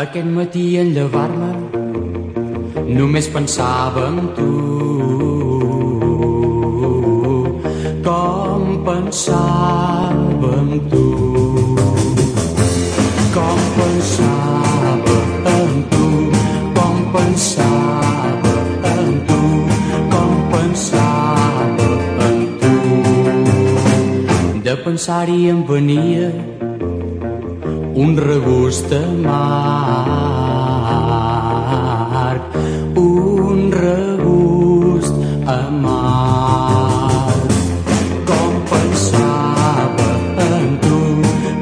Aquest matí en llevar-me només pensava en tu. Com pensava en tu. Com pensava en tu. Com pensava en tu. Com pensava en tu. De pensar-hi em venia un regust amarg, un regust amarg. Com pensava en tu,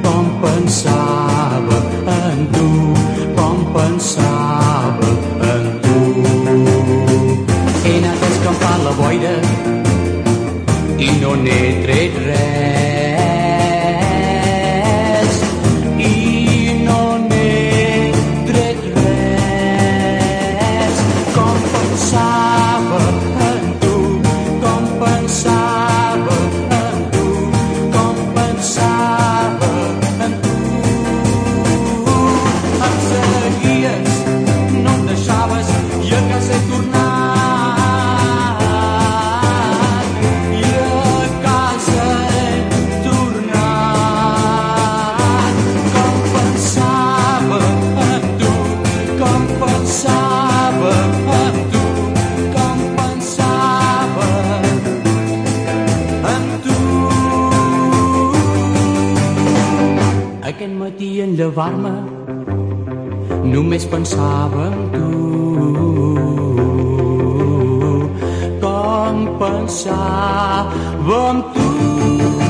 com pensava en tu, com pensava en tu. He anat a escampar la boira i no n'he tret res. Pensava Aquest matí en llevar-me només pensava en tu. Com pensava en tu.